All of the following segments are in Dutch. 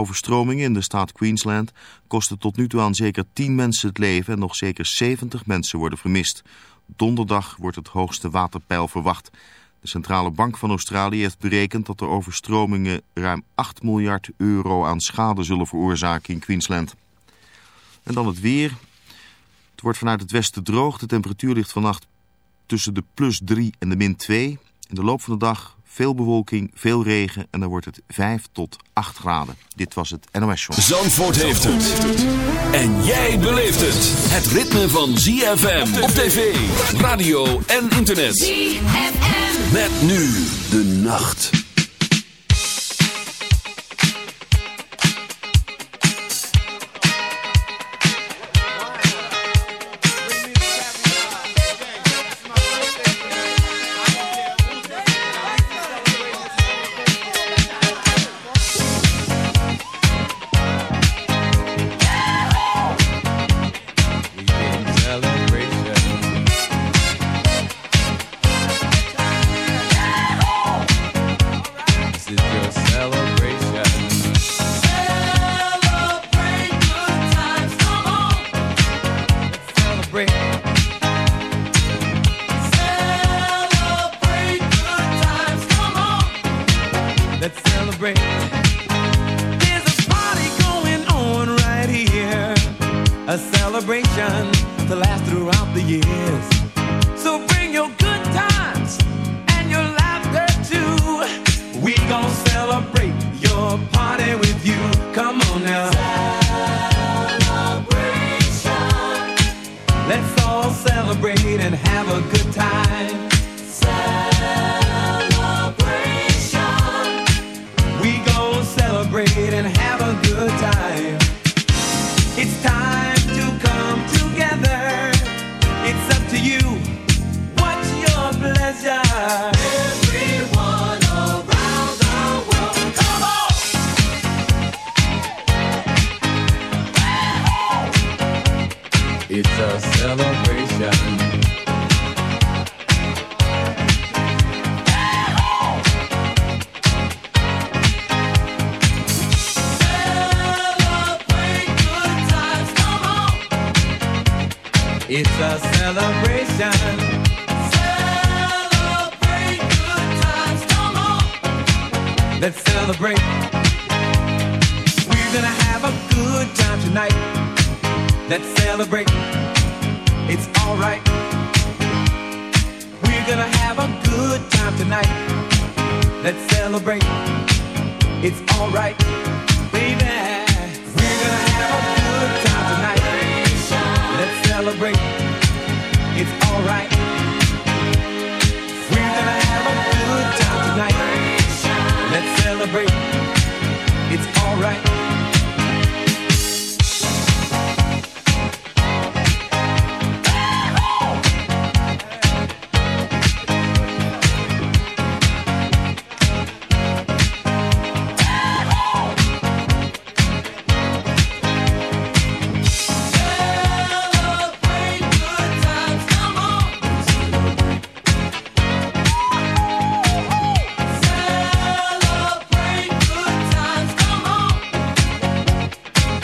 Overstromingen in de staat Queensland kosten tot nu toe aan zeker 10 mensen het leven en nog zeker 70 mensen worden vermist. Donderdag wordt het hoogste waterpeil verwacht. De Centrale Bank van Australië heeft berekend dat de overstromingen ruim 8 miljard euro aan schade zullen veroorzaken in Queensland. En dan het weer. Het wordt vanuit het westen droog. De temperatuur ligt vannacht tussen de plus 3 en de min 2. In de loop van de dag veel bewolking, veel regen en dan wordt het 5 tot 8 graden. Dit was het NOS Show. Zandvoort heeft het. En jij beleeft het. Het ritme van ZFM op tv, radio en internet. ZFM. Met nu de nacht.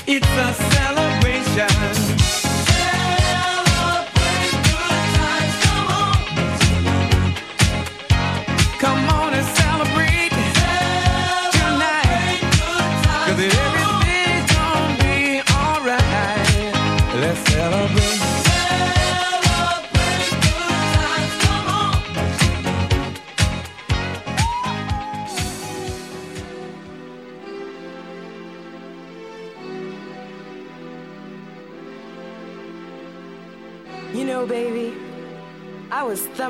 It's a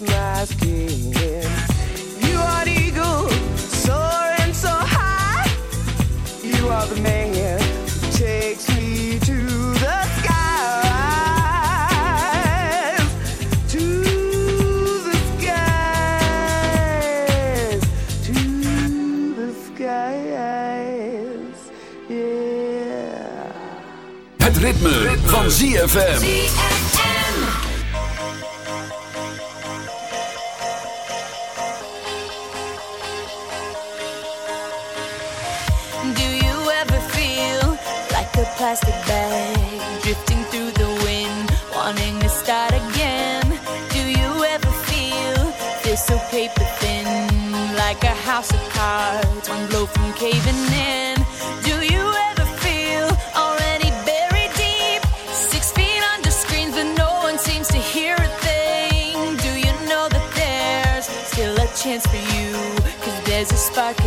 Masking my. You are the eagle, and so high. You are the man takes me to the sky To the skies. To the skies. Yeah. Het ritme, van ZFM. eyes a spark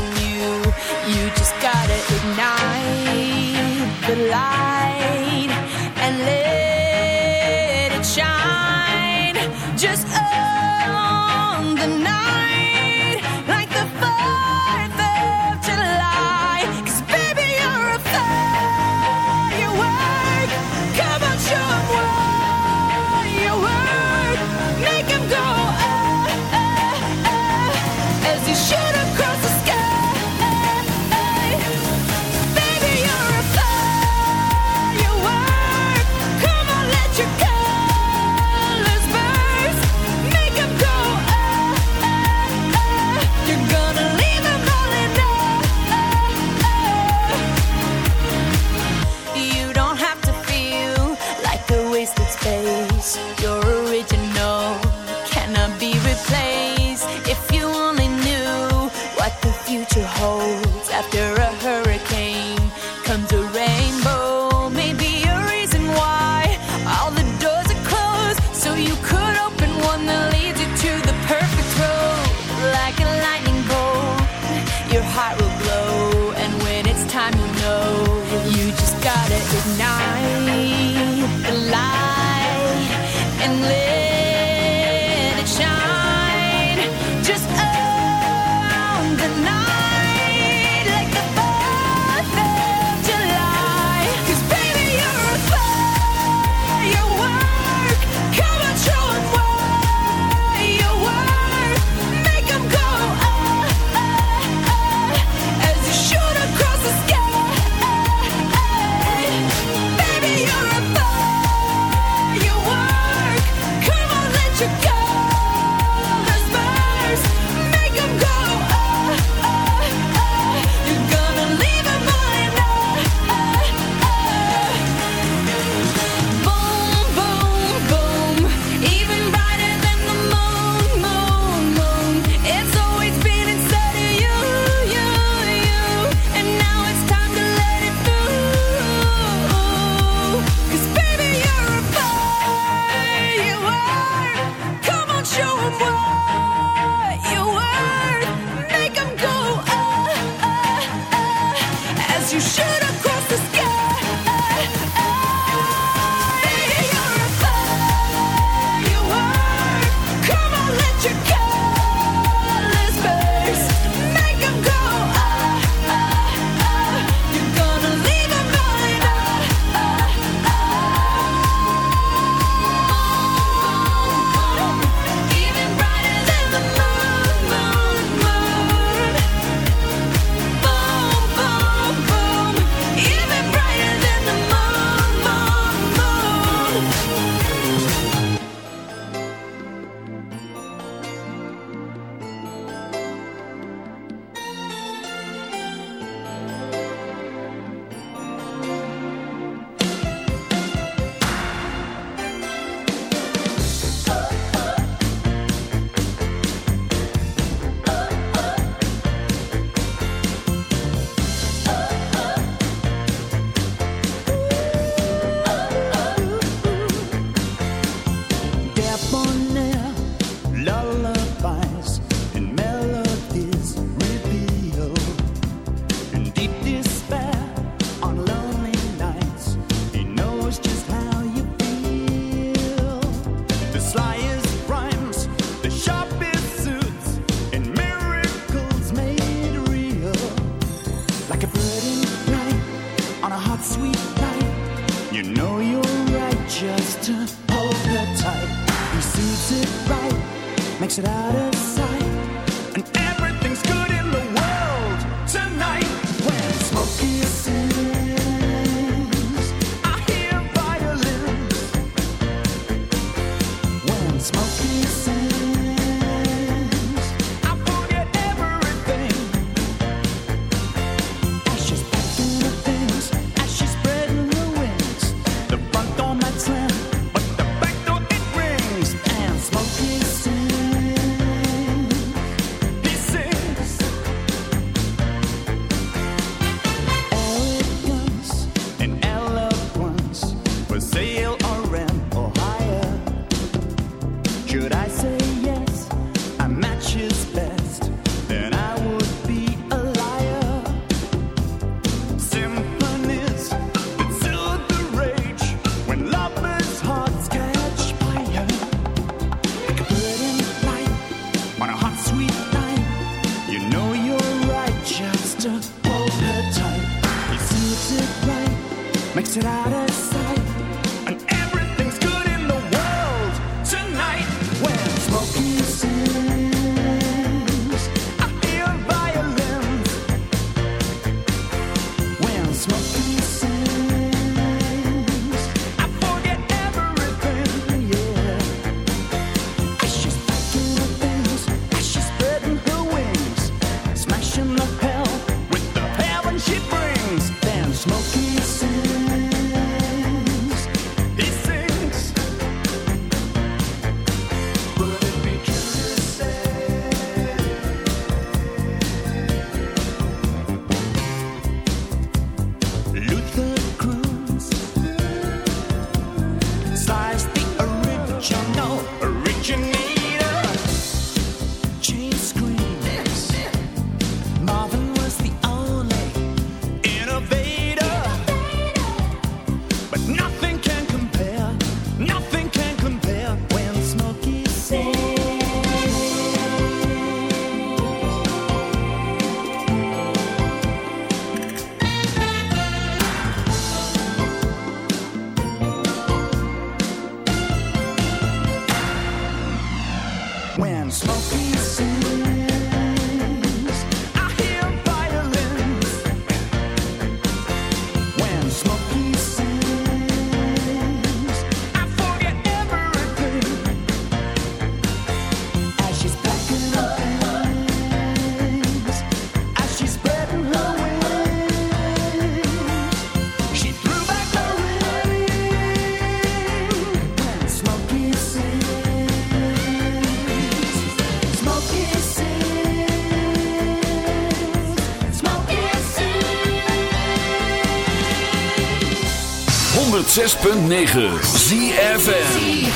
106.9 ZFN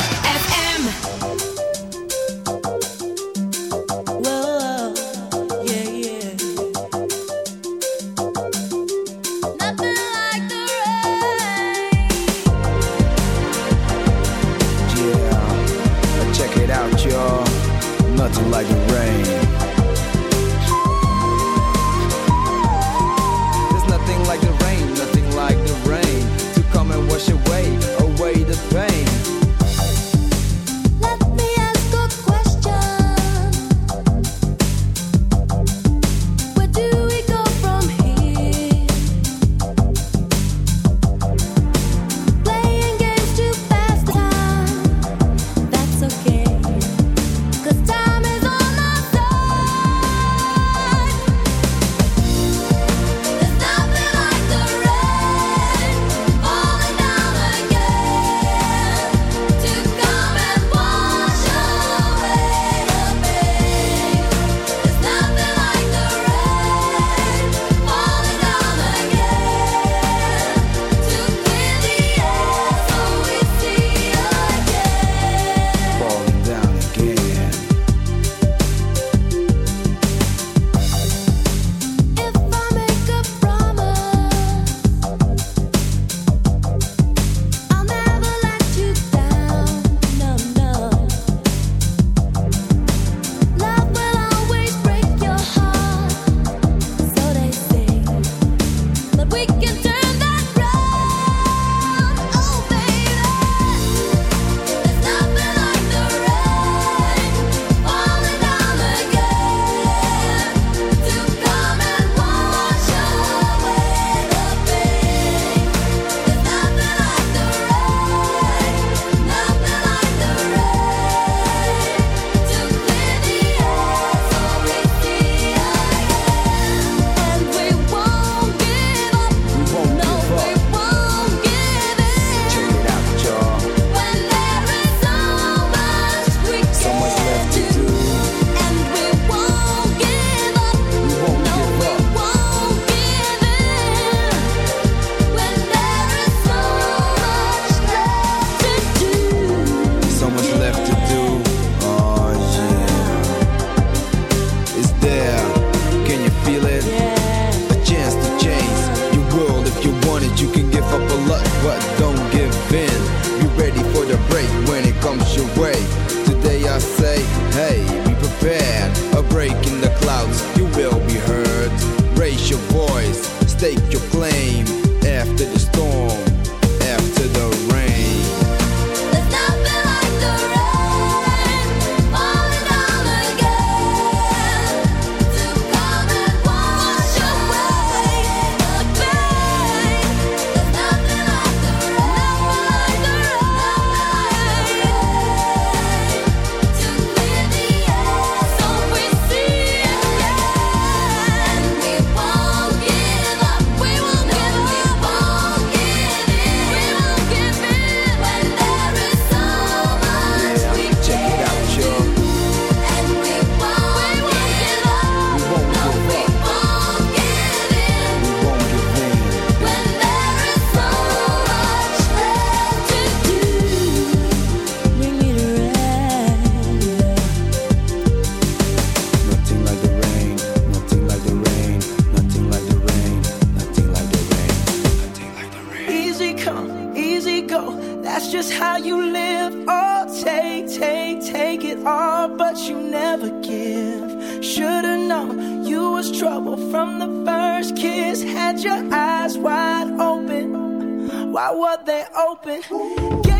open.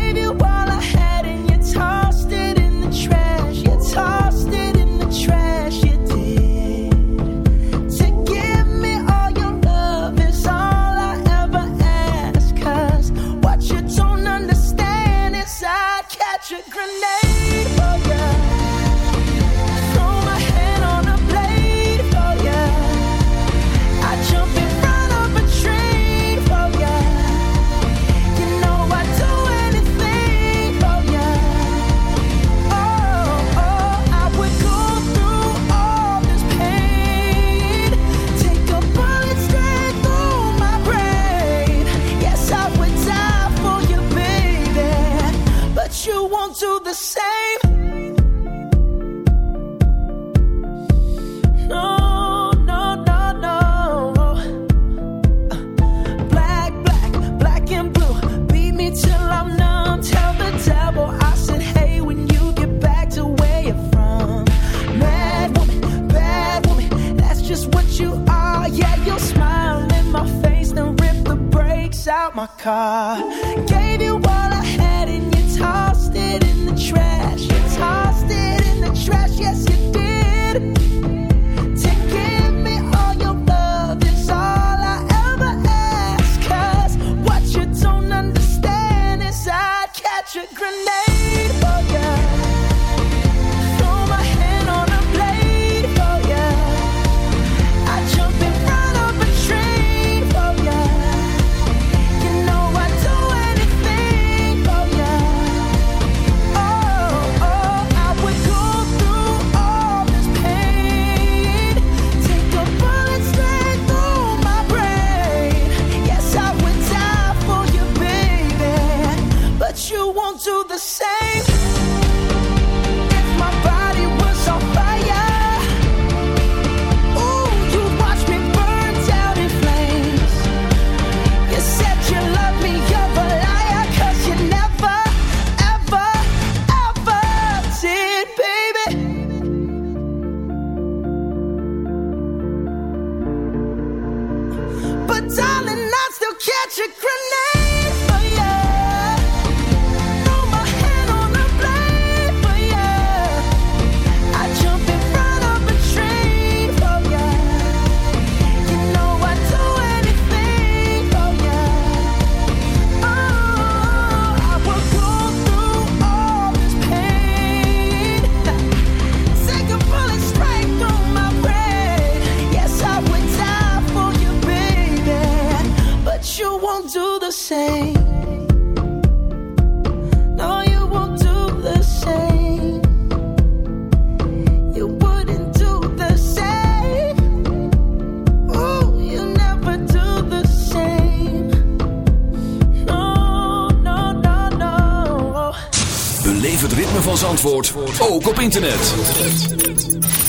het ritme van Zandvoort ook op internet.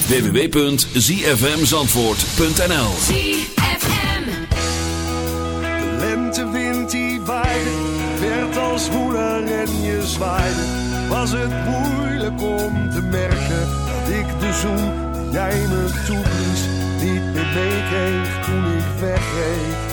www.zfmzandvoort.nl ZFM De lentewind die waaide, werd als moeder en je zwaaide. Was het moeilijk om te merken dat ik de zoen die jij me toeblies niet meer meekreeg toen ik wegreed.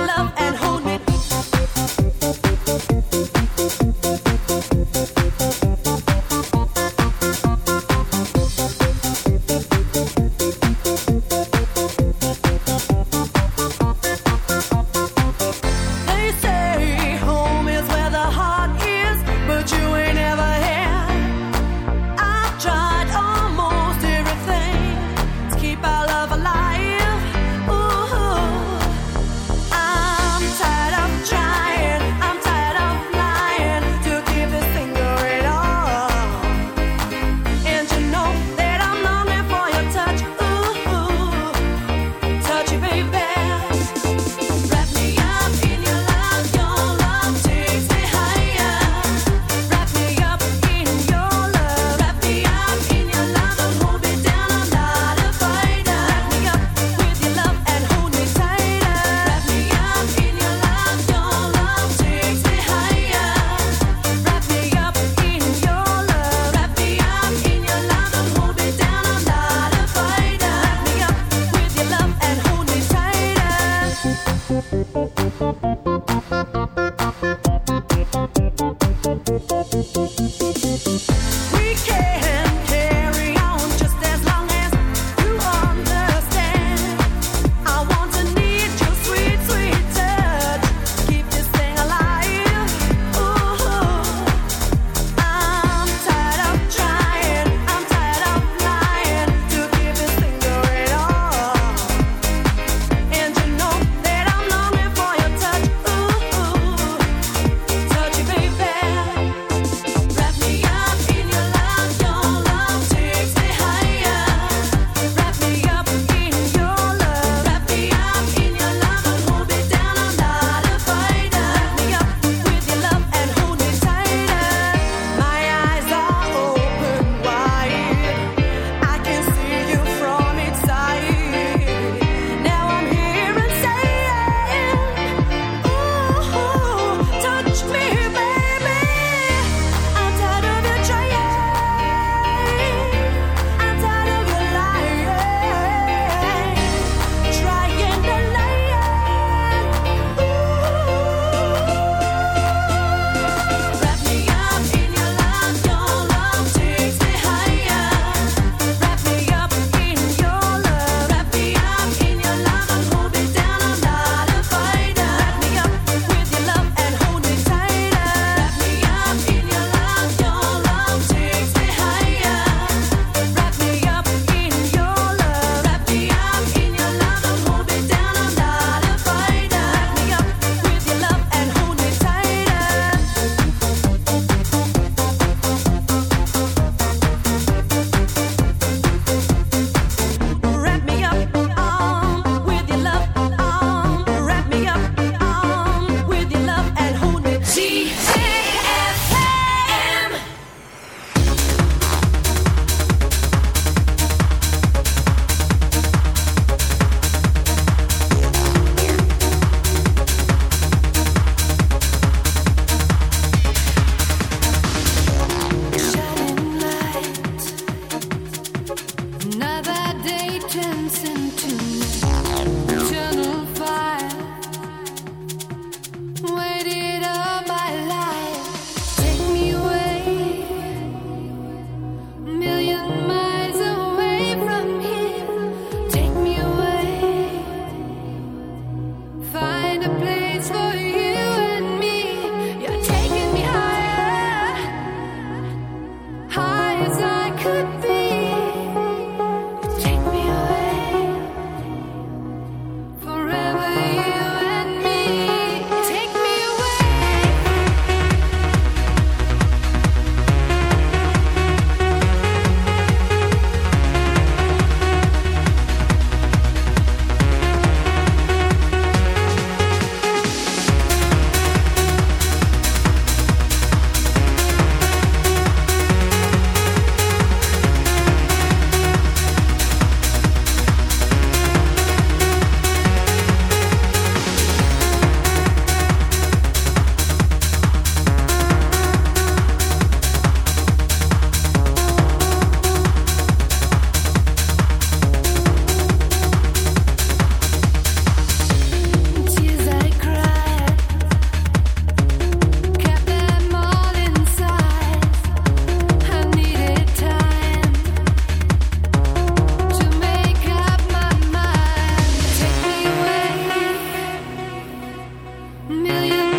million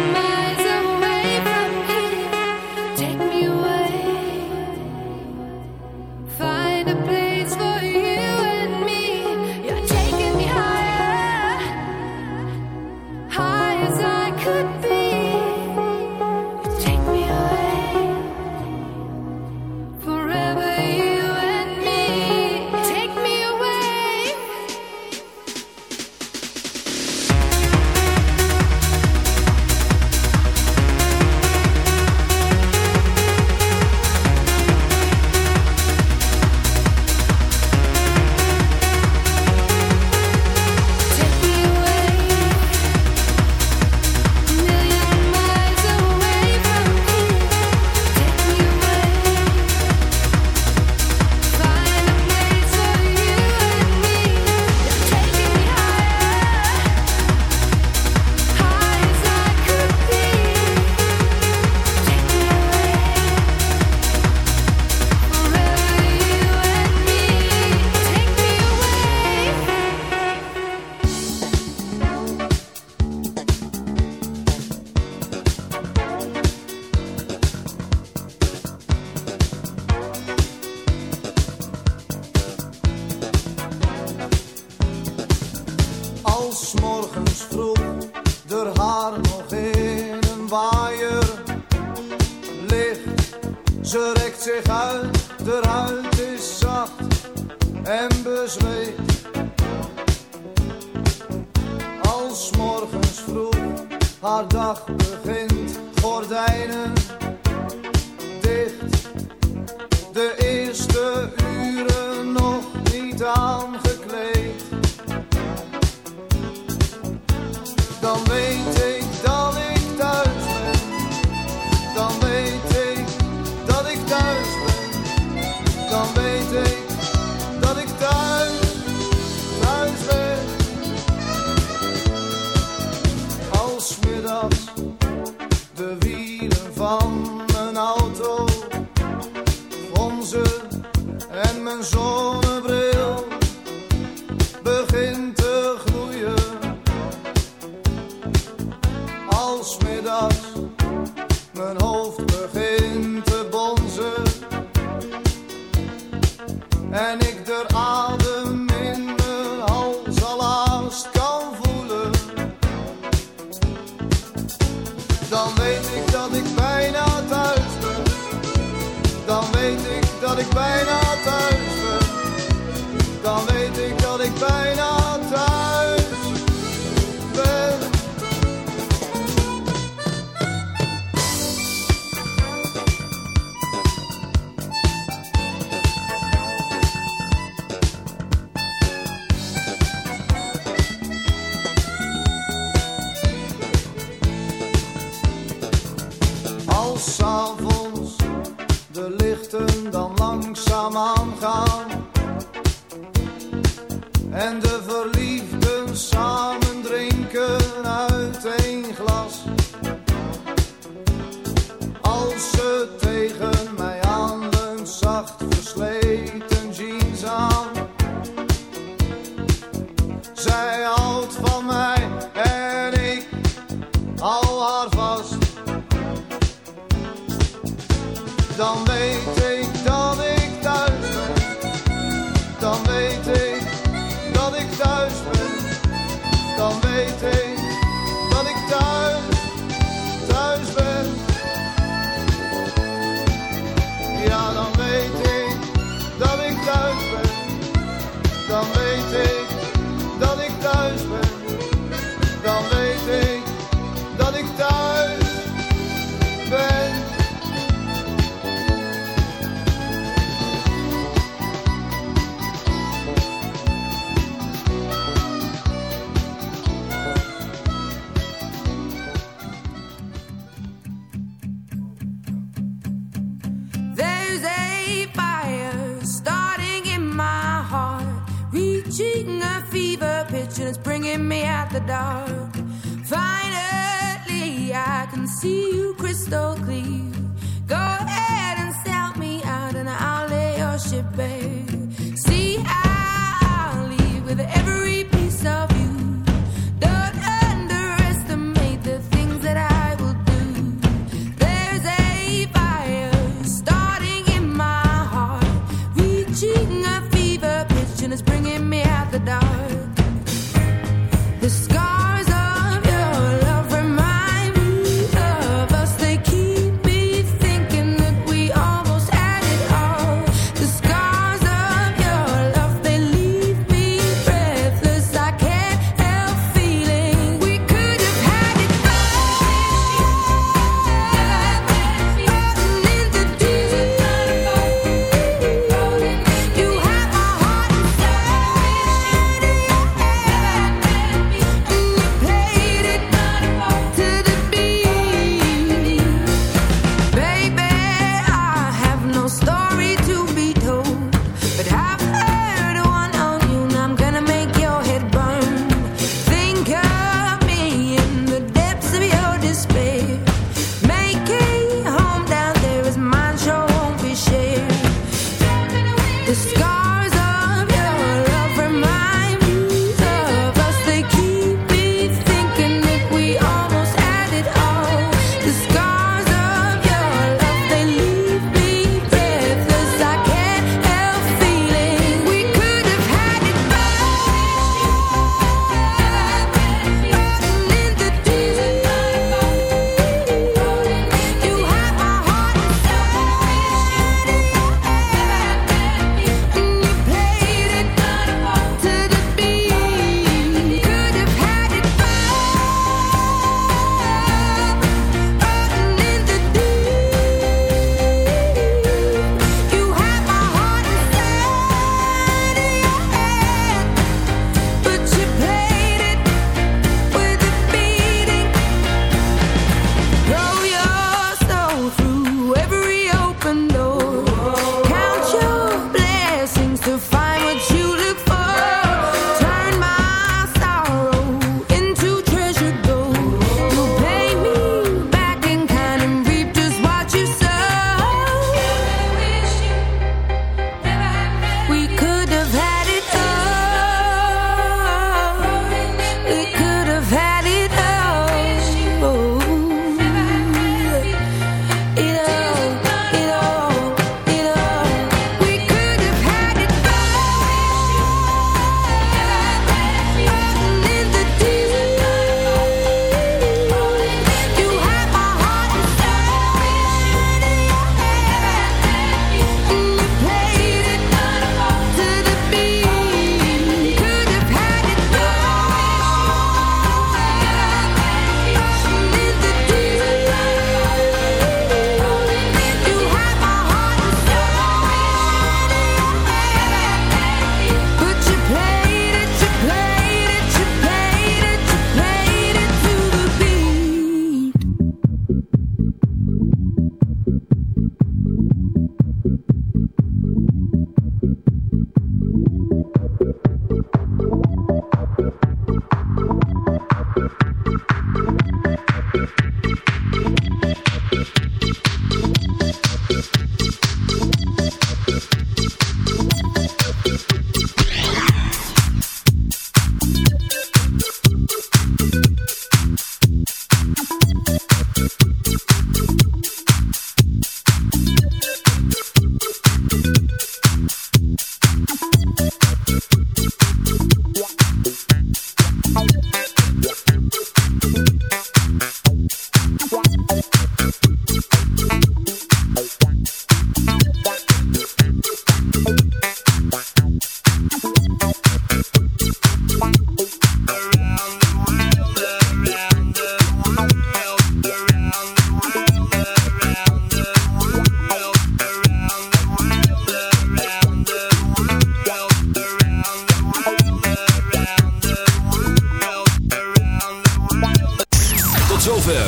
hou haar.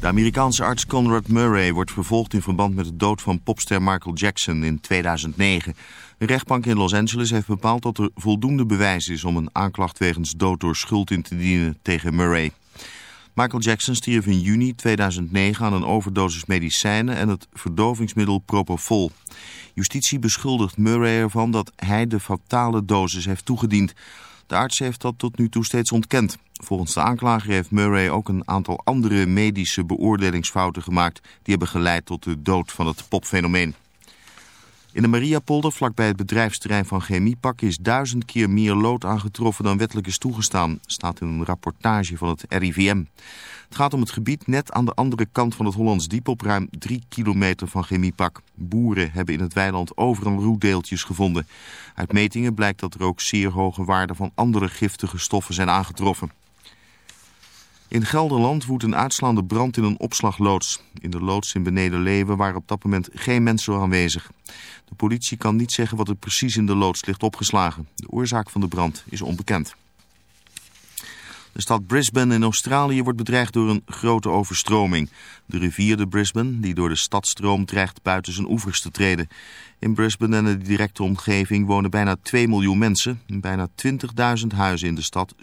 De Amerikaanse arts Conrad Murray wordt vervolgd in verband met de dood van popster Michael Jackson in 2009. Een rechtbank in Los Angeles heeft bepaald dat er voldoende bewijs is om een aanklacht wegens dood door schuld in te dienen tegen Murray. Michael Jackson stierf in juni 2009 aan een overdosis medicijnen en het verdovingsmiddel Propofol. Justitie beschuldigt Murray ervan dat hij de fatale dosis heeft toegediend. De arts heeft dat tot nu toe steeds ontkend. Volgens de aanklager heeft Murray ook een aantal andere medische beoordelingsfouten gemaakt... die hebben geleid tot de dood van het popfenomeen. In de Mariapolder, vlakbij het bedrijfsterrein van Chemiepak... is duizend keer meer lood aangetroffen dan wettelijk is toegestaan... staat in een rapportage van het RIVM. Het gaat om het gebied net aan de andere kant van het Hollands Diep... op ruim drie kilometer van Chemiepak. Boeren hebben in het weiland overal roetdeeltjes gevonden. Uit metingen blijkt dat er ook zeer hoge waarden... van andere giftige stoffen zijn aangetroffen. In Gelderland woedt een uitslaande brand in een opslagloods. In de loods in Beneden-Leeuwen waren op dat moment geen mensen aanwezig. De politie kan niet zeggen wat er precies in de loods ligt opgeslagen. De oorzaak van de brand is onbekend. De stad Brisbane in Australië wordt bedreigd door een grote overstroming. De rivier de Brisbane, die door de stad stroomt, dreigt buiten zijn oevers te treden. In Brisbane en de directe omgeving wonen bijna 2 miljoen mensen. Bijna 20.000 huizen in de stad